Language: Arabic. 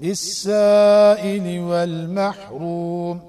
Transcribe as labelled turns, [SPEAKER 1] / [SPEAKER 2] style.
[SPEAKER 1] للسائل والمحروم.